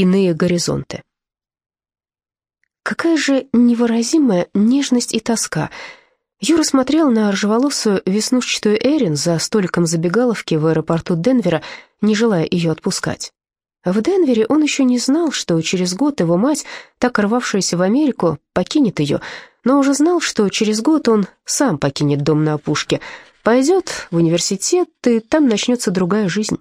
иные горизонты. Какая же невыразимая нежность и тоска. Юра смотрел на ржеволосую веснушчатую Эрин за столиком забегаловки в аэропорту Денвера, не желая ее отпускать. В Денвере он еще не знал, что через год его мать, так рвавшаяся в Америку, покинет ее, но уже знал, что через год он сам покинет дом на опушке, пойдет в университет, и там начнется другая жизнь.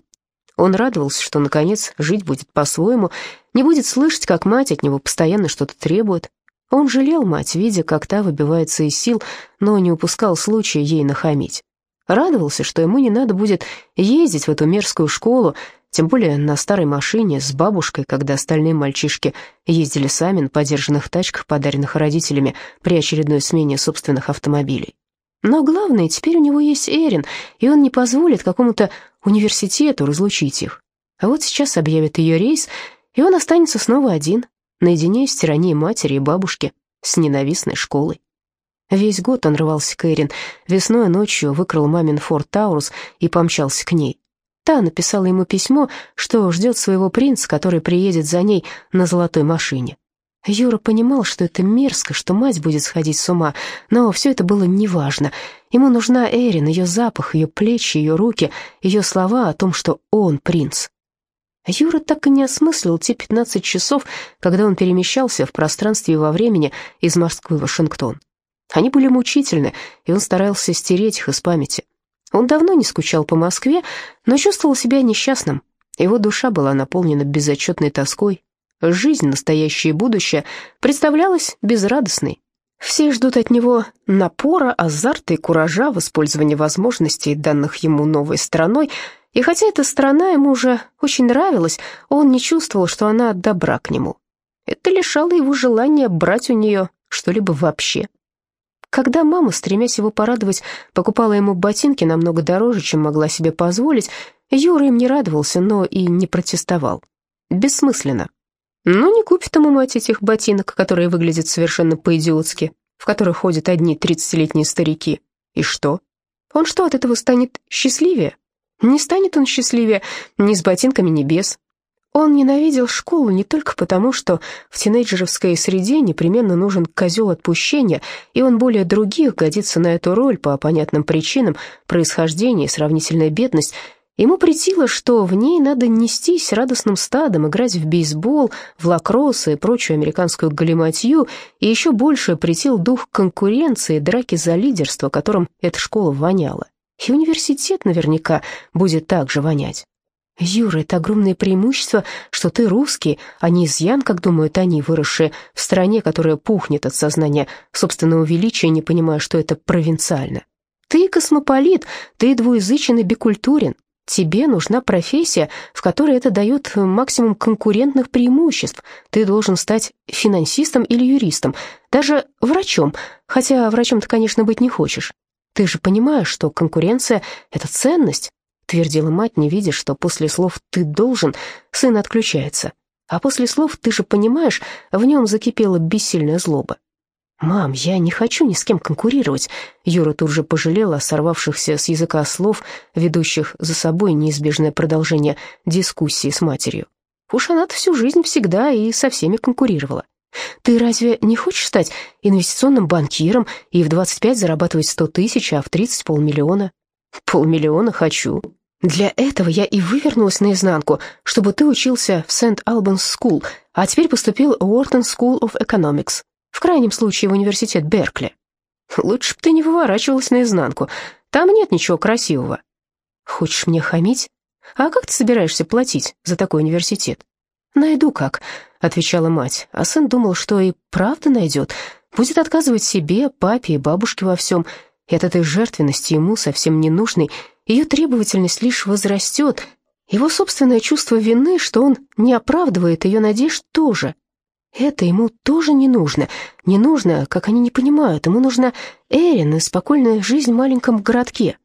Он радовался, что, наконец, жить будет по-своему, не будет слышать, как мать от него постоянно что-то требует. Он жалел мать, видя, как та выбивается из сил, но не упускал случая ей нахамить. Радовался, что ему не надо будет ездить в эту мерзкую школу, тем более на старой машине с бабушкой, когда остальные мальчишки ездили сами на подержанных тачках, подаренных родителями при очередной смене собственных автомобилей. Но главное, теперь у него есть Эрин, и он не позволит какому-то университету разлучить их. А вот сейчас объявят ее рейс, и он останется снова один, наедине с тиранией матери и бабушки, с ненавистной школой. Весь год он рвался к Эрин, весной ночью выкрал мамин Форд Таурус и помчался к ней. Та написала ему письмо, что ждет своего принца, который приедет за ней на золотой машине. Юра понимал, что это мерзко, что мать будет сходить с ума, но все это было неважно. Ему нужна Эрин, ее запах, ее плечи, ее руки, ее слова о том, что он принц. Юра так и не осмыслил те 15 часов, когда он перемещался в пространстве и во времени из Москвы в Вашингтон. Они были мучительны, и он старался стереть их из памяти. Он давно не скучал по Москве, но чувствовал себя несчастным. Его душа была наполнена безотчетной тоской, Жизнь, настоящее и будущее, представлялась безрадостной. Все ждут от него напора, азарта и куража в использовании возможностей, данных ему новой страной, и хотя эта страна ему уже очень нравилась, он не чувствовал, что она добра к нему. Это лишало его желания брать у нее что-либо вообще. Когда мама, стремясь его порадовать, покупала ему ботинки намного дороже, чем могла себе позволить, Юра им не радовался, но и не протестовал. Бессмысленно. Ну, не купит ему мать этих ботинок, которые выглядят совершенно по-идиотски, в которых ходят одни тридцатилетние старики. И что? Он что, от этого станет счастливее? Не станет он счастливее ни с ботинками, ни без. Он ненавидел школу не только потому, что в тинейджеровской среде непременно нужен козел отпущения, и он более других годится на эту роль по понятным причинам, происхождение и сравнительная бедность – Ему претило, что в ней надо нестись радостным стадом, играть в бейсбол, в лакросс и прочую американскую галиматью, и еще больше претил дух конкуренции, драки за лидерство, которым эта школа воняла. И университет наверняка будет так же вонять. «Юра, это огромное преимущество, что ты русский, а не изъян, как думают они, выросшие в стране, которая пухнет от сознания собственного величия, не понимая, что это провинциально. Ты космополит, ты двуязычен и бикультурен, Тебе нужна профессия, в которой это дает максимум конкурентных преимуществ. Ты должен стать финансистом или юристом, даже врачом, хотя врачом ты, конечно, быть не хочешь. Ты же понимаешь, что конкуренция — это ценность, твердила мать, не видя, что после слов «ты должен» сын отключается. А после слов «ты же понимаешь» в нем закипела бессильная злоба. «Мам, я не хочу ни с кем конкурировать». Юра тут же пожалел о сорвавшихся с языка слов, ведущих за собой неизбежное продолжение дискуссии с матерью. Уж она-то всю жизнь всегда и со всеми конкурировала. «Ты разве не хочешь стать инвестиционным банкиром и в 25 зарабатывать 100 тысяч, а в 30 — полмиллиона?» «Полмиллиона хочу». «Для этого я и вывернулась наизнанку, чтобы ты учился в St. Albans School, а теперь поступил в Уортон School of Economics. В крайнем случае в университет Беркли. Лучше бы ты не выворачивалась наизнанку. Там нет ничего красивого. Хочешь мне хамить? А как ты собираешься платить за такой университет? Найду как, отвечала мать, а сын думал, что и правда найдет. Будет отказывать себе, папе и бабушке во всем. И от этой жертвенности ему совсем не нужной, ее требовательность лишь возрастет. Его собственное чувство вины, что он не оправдывает ее надежд, тоже. Это ему тоже не нужно. Не нужно, как они не понимают. Ему нужна Эрин и спокойная жизнь в маленьком городке.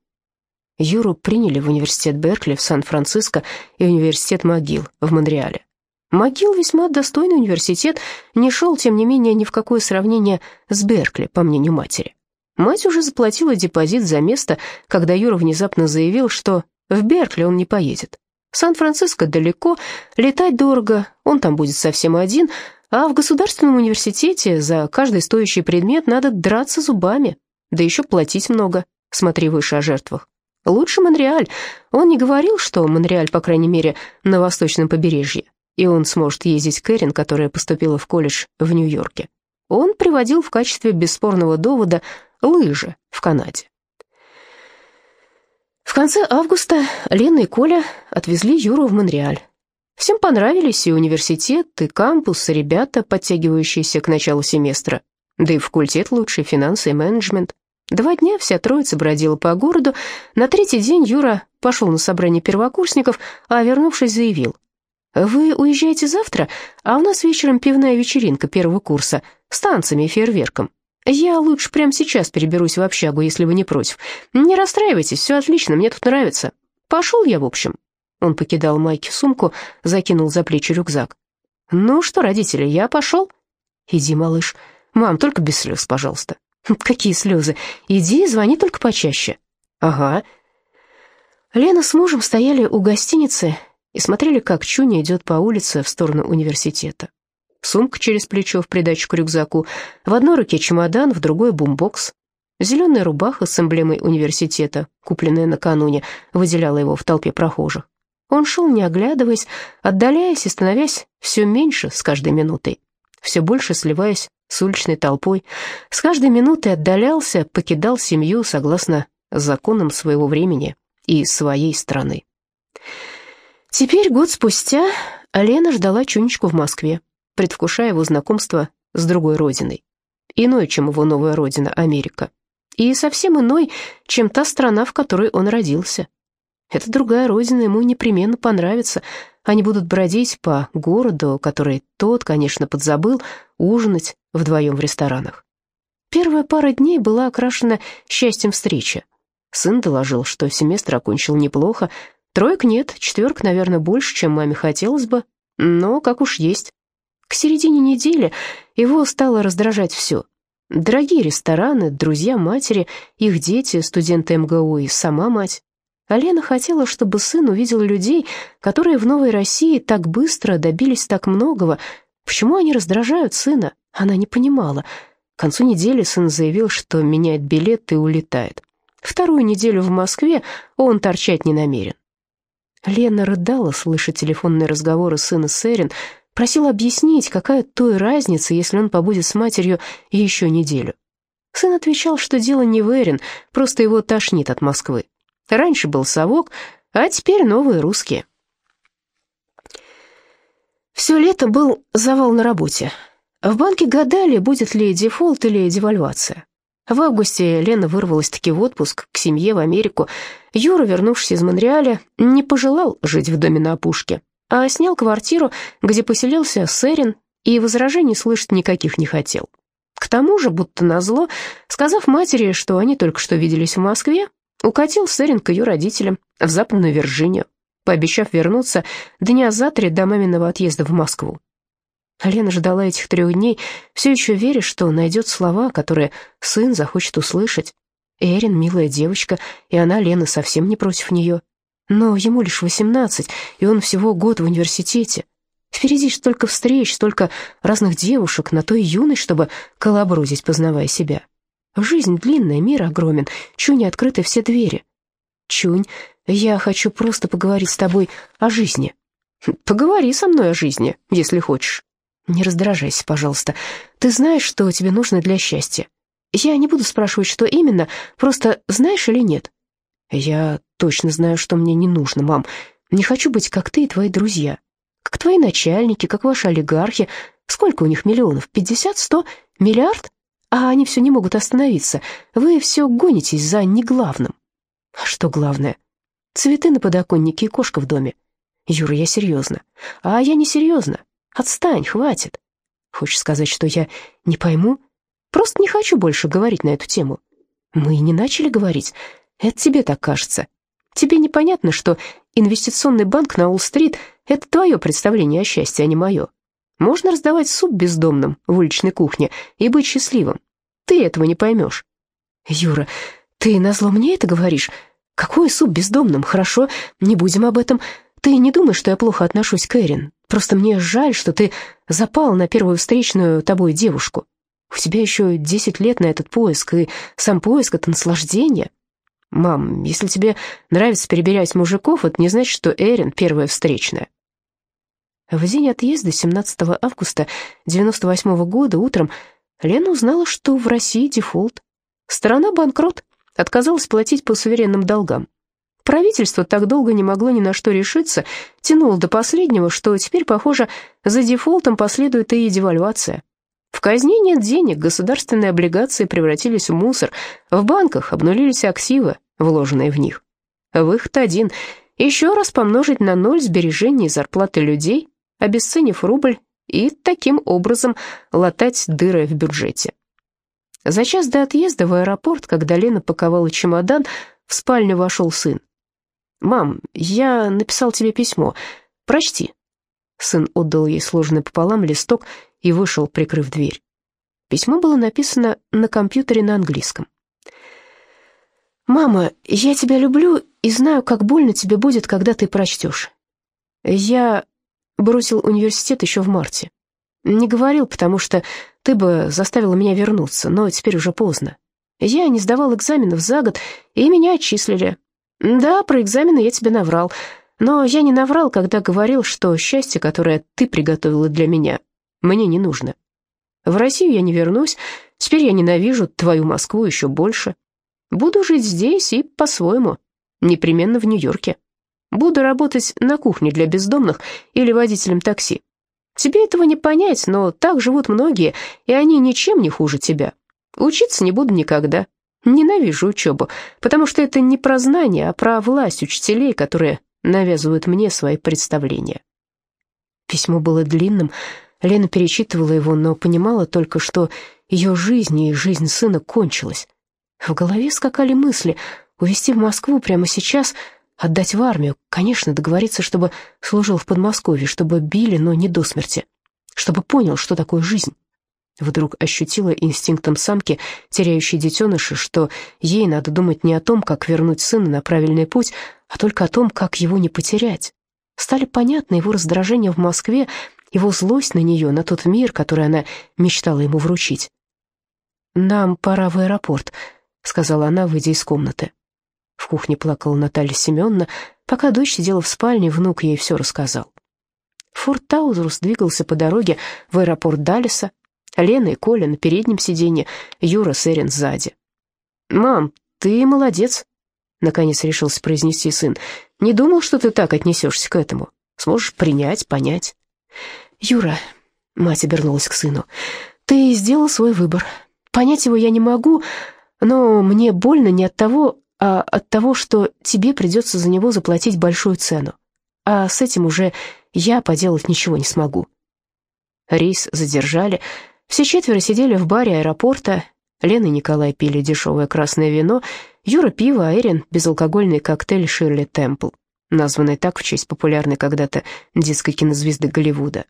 Юру приняли в университет Беркли в Сан-Франциско и университет МcГилл в Монреале. МcГилл весьма достойный университет, не шел, тем не менее, ни в какое сравнение с Беркли, по мнению матери. Мать уже заплатила депозит за место, когда Юра внезапно заявил, что в Беркли он не поедет. Сан-Франциско далеко, летать дорого, он там будет совсем один, а в государственном университете за каждый стоящий предмет надо драться зубами, да еще платить много, смотри выше о жертвах. Лучше Монреаль. Он не говорил, что Монреаль, по крайней мере, на восточном побережье, и он сможет ездить к Эрин, которая поступила в колледж в Нью-Йорке. Он приводил в качестве бесспорного довода лыжи в Канаде. В конце августа Лена и Коля отвезли Юру в Монреаль. Всем понравились и университет, и кампус, и ребята, подтягивающиеся к началу семестра. Да и факультет лучший, финансы и менеджмент. Два дня вся троица бродила по городу. На третий день Юра пошел на собрание первокурсников, а вернувшись заявил. «Вы уезжаете завтра, а у нас вечером пивная вечеринка первого курса с танцами и фейерверком. Я лучше прямо сейчас переберусь в общагу, если вы не против. Не расстраивайтесь, все отлично, мне тут нравится. Пошел я, в общем». Он покидал Майке сумку, закинул за плечи рюкзак. «Ну что, родители, я пошел?» «Иди, малыш. Мам, только без слез, пожалуйста». «Какие слезы? Иди, звони только почаще». «Ага». Лена с мужем стояли у гостиницы и смотрели, как Чуня идет по улице в сторону университета. Сумка через плечо в придачу к рюкзаку, в одной руке чемодан, в другой бумбокс. Зеленая рубаха с эмблемой университета, купленная накануне, выделяла его в толпе прохожих. Он шел, не оглядываясь, отдаляясь и становясь все меньше с каждой минутой, все больше сливаясь с уличной толпой, с каждой минутой отдалялся, покидал семью согласно законам своего времени и своей страны. Теперь, год спустя, Лена ждала Чунечку в Москве, предвкушая его знакомство с другой родиной, иной, чем его новая родина, Америка, и совсем иной, чем та страна, в которой он родился. Эта другая родина ему непременно понравится, они будут бродить по городу, который тот, конечно, подзабыл, ужинать вдвоем в ресторанах. Первая пара дней была окрашена счастьем встречи. Сын доложил, что семестр окончил неплохо. Троек нет, четверок, наверное, больше, чем маме хотелось бы, но как уж есть. К середине недели его стало раздражать все. Дорогие рестораны, друзья матери, их дети, студенты МГУ и сама мать. А Лена хотела, чтобы сын увидел людей, которые в Новой России так быстро добились так многого. Почему они раздражают сына? Она не понимала. К концу недели сын заявил, что меняет билет и улетает. Вторую неделю в Москве он торчать не намерен. Лена рыдала, слыша телефонные разговоры сына с Эрин, просила объяснить, какая той разница, если он побудет с матерью еще неделю. Сын отвечал, что дело не в Эрин, просто его тошнит от Москвы. Раньше был совок, а теперь новые русские. Все лето был завал на работе. В банке гадали, будет ли дефолт или девальвация. В августе Лена вырвалась-таки в отпуск к семье в Америку. Юра, вернувшись из Монреаля, не пожелал жить в доме на опушке, а снял квартиру, где поселился Сэрин, и возражений слышать никаких не хотел. К тому же, будто назло, сказав матери, что они только что виделись в Москве, Укатил Сэрин к ее родителям в Западную Вирджинию, пообещав вернуться дня за три до маминого отъезда в Москву. Лена ждала этих трех дней, все еще веря, что найдет слова, которые сын захочет услышать. Эрин — милая девочка, и она, Лена, совсем не против нее. Но ему лишь восемнадцать, и он всего год в университете. Впереди столько встреч, столько разных девушек, на то и юность, чтобы колоброзить, познавая себя. Жизнь длинная, мир огромен, Чуни открыты все двери. Чунь, я хочу просто поговорить с тобой о жизни. Поговори со мной о жизни, если хочешь. Не раздражайся, пожалуйста. Ты знаешь, что тебе нужно для счастья. Я не буду спрашивать, что именно, просто знаешь или нет. Я точно знаю, что мне не нужно, мам. Не хочу быть как ты и твои друзья. Как твои начальники, как ваши олигархи. Сколько у них миллионов? Пятьдесят, сто, миллиард? А они все не могут остановиться. Вы все гонитесь за неглавным. А что главное? Цветы на подоконнике и кошка в доме. Юра, я серьезно. А я не серьезно. Отстань, хватит. Хочешь сказать, что я не пойму? Просто не хочу больше говорить на эту тему. Мы не начали говорить. Это тебе так кажется. Тебе непонятно, что инвестиционный банк на Уолл-стрит — это твое представление о счастье, а не мое. Можно раздавать суп бездомным в уличной кухне и быть счастливым. Ты этого не поймешь. Юра, ты назло мне это говоришь? Какой суп бездомным? Хорошо, не будем об этом. ты не думай, что я плохо отношусь к Эрин. Просто мне жаль, что ты запал на первую встречную тобой девушку. У тебя еще десять лет на этот поиск, и сам поиск — это наслаждение. Мам, если тебе нравится перебирать мужиков, это не значит, что Эрин первая встречная. В день отъезда 17 августа 98 года утром Лена узнала, что в России дефолт. Страна банкрот, отказалась платить по суверенным долгам. Правительство так долго не могло ни на что решиться, тянуло до последнего, что теперь, похоже, за дефолтом последует и девальвация. В казне нет денег, государственные облигации превратились в мусор, в банках обнулились активы, вложенные в них. Выход один — еще раз помножить на ноль сбережения и зарплаты людей, обесценив рубль, и таким образом латать дыры в бюджете. За час до отъезда в аэропорт, когда Лена паковала чемодан, в спальню вошел сын. «Мам, я написал тебе письмо. Прочти». Сын отдал ей сложенный пополам листок и вышел, прикрыв дверь. Письмо было написано на компьютере на английском. «Мама, я тебя люблю и знаю, как больно тебе будет, когда ты прочтешь. Я бросил университет еще в марте. Не говорил, потому что ты бы заставила меня вернуться, но теперь уже поздно. Я не сдавал экзаменов за год, и меня отчислили. Да, про экзамены я тебе наврал, но я не наврал, когда говорил, что счастье, которое ты приготовила для меня, мне не нужно. В Россию я не вернусь, теперь я ненавижу твою Москву еще больше. Буду жить здесь и по-своему, непременно в Нью-Йорке. Буду работать на кухне для бездомных или водителем такси. Тебе этого не понять, но так живут многие, и они ничем не хуже тебя. Учиться не буду никогда. Ненавижу учебу, потому что это не про знания, а про власть учителей, которые навязывают мне свои представления. Письмо было длинным, Лена перечитывала его, но понимала только, что ее жизнь и жизнь сына кончилась. В голове скакали мысли увезти в Москву прямо сейчас, отдать в армию, конечно, договориться, чтобы служил в Подмосковье, чтобы били, но не до смерти, чтобы понял, что такое жизнь. Вдруг ощутила инстинктом самки, теряющей детеныша, что ей надо думать не о том, как вернуть сына на правильный путь, а только о том, как его не потерять. Стали понятны его раздражение в Москве, его злость на нее, на тот мир, который она мечтала ему вручить. «Нам пора в аэропорт», — сказала она, выйдя из комнаты. В кухне плакала Наталья Семеновна. Пока дочь сидела в спальне, внук ей все рассказал. Форт Таузрус двигался по дороге в аэропорт Даллеса. Лена и Коля на переднем сиденье, Юра с Эрин сзади. «Мам, ты молодец», — наконец решился произнести сын. «Не думал, что ты так отнесешься к этому. Сможешь принять, понять». «Юра», — мать обернулась к сыну, — «ты сделал свой выбор. Понять его я не могу, но мне больно не от того, а от того, что тебе придется за него заплатить большую цену. А с этим уже я поделать ничего не смогу». Рейс задержали. Все четверо сидели в баре аэропорта. Лена и Николай пили дешевое красное вино, Юра пиво, а Эрин безалкогольный коктейль Ширли Темпл, названный так в честь популярной когда-то детской кинозвезды Голливуда.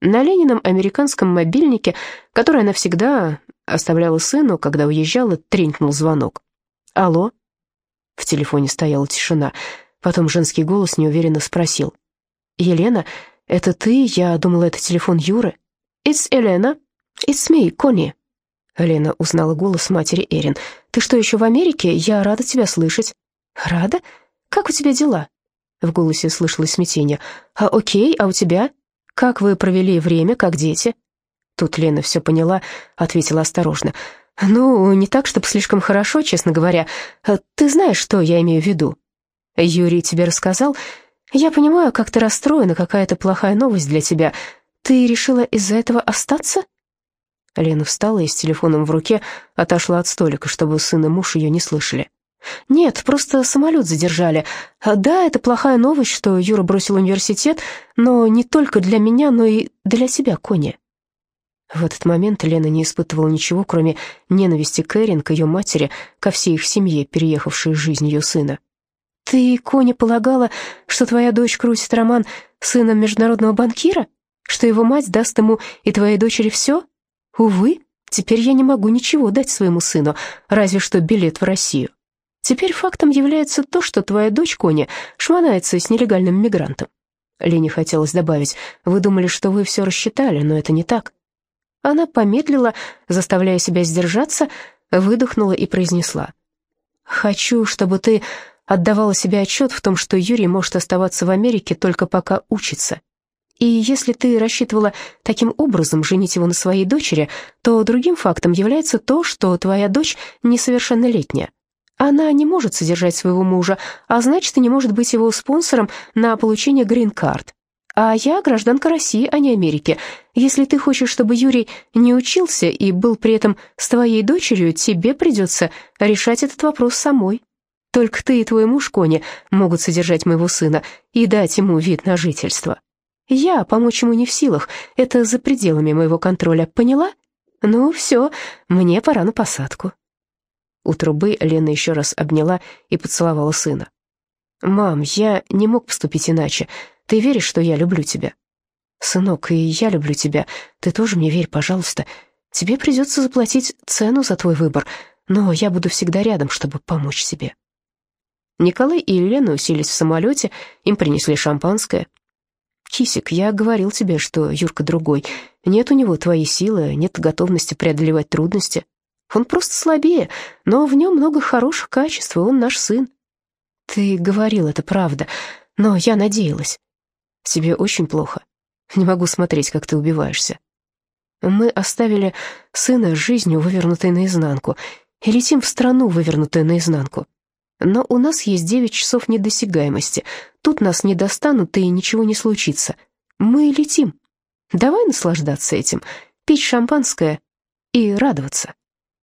На Ленином американском мобильнике, который она всегда оставляла сыну, когда уезжала, тренькнул звонок. «Алло?» В телефоне стояла тишина. Потом женский голос неуверенно спросил. «Елена, это ты? Я думала, это телефон Юры». «It's Елена. It's me, Кони». Лена узнала голос матери Эрин. «Ты что, еще в Америке? Я рада тебя слышать». «Рада? Как у тебя дела?» В голосе слышалось смятение. «А окей, а у тебя? Как вы провели время, как дети?» Тут Лена все поняла, ответила осторожно. «Ну, не так, чтобы слишком хорошо, честно говоря. А ты знаешь, что я имею в виду?» «Юрий тебе рассказал? Я понимаю, как ты расстроена, какая-то плохая новость для тебя. Ты решила из-за этого остаться?» Лена встала и с телефоном в руке отошла от столика, чтобы сын и муж ее не слышали. «Нет, просто самолет задержали. А да, это плохая новость, что Юра бросил университет, но не только для меня, но и для тебя, Коня. В этот момент Лена не испытывала ничего, кроме ненависти Кэрин к ее матери, ко всей их семье, переехавшей жизнь ее сына. «Ты, Коня, полагала, что твоя дочь крутит роман с сыном международного банкира? Что его мать даст ему и твоей дочери все? Увы, теперь я не могу ничего дать своему сыну, разве что билет в Россию. Теперь фактом является то, что твоя дочь, Коня, шмонается с нелегальным мигрантом. Лене хотелось добавить. «Вы думали, что вы все рассчитали, но это не так». Она помедлила, заставляя себя сдержаться, выдохнула и произнесла. «Хочу, чтобы ты отдавала себе отчет в том, что Юрий может оставаться в Америке только пока учится. И если ты рассчитывала таким образом женить его на своей дочери, то другим фактом является то, что твоя дочь несовершеннолетняя. Она не может содержать своего мужа, а значит, и не может быть его спонсором на получение грин-карт. А я гражданка России, а не Америки. Если ты хочешь, чтобы Юрий не учился и был при этом с твоей дочерью, тебе придется решать этот вопрос самой. Только ты и твой муж Кони могут содержать моего сына и дать ему вид на жительство. Я помочь ему не в силах, это за пределами моего контроля, поняла? Ну все, мне пора на посадку». У трубы Лена еще раз обняла и поцеловала сына. «Мам, я не мог поступить иначе. Ты веришь, что я люблю тебя?» «Сынок, и я люблю тебя. Ты тоже мне верь, пожалуйста. Тебе придется заплатить цену за твой выбор, но я буду всегда рядом, чтобы помочь тебе». Николай и Елена уселись в самолете, им принесли шампанское. «Кисик, я говорил тебе, что Юрка другой. Нет у него твоей силы, нет готовности преодолевать трудности. Он просто слабее, но в нем много хороших качеств, и он наш сын». «Ты говорил, это правда, но я надеялась». Тебе очень плохо. Не могу смотреть, как ты убиваешься. Мы оставили сына жизнью, вывернутой наизнанку, и летим в страну, вывернутую наизнанку. Но у нас есть девять часов недосягаемости. Тут нас не достанут, и ничего не случится. Мы летим. Давай наслаждаться этим, пить шампанское и радоваться.